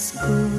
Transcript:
school.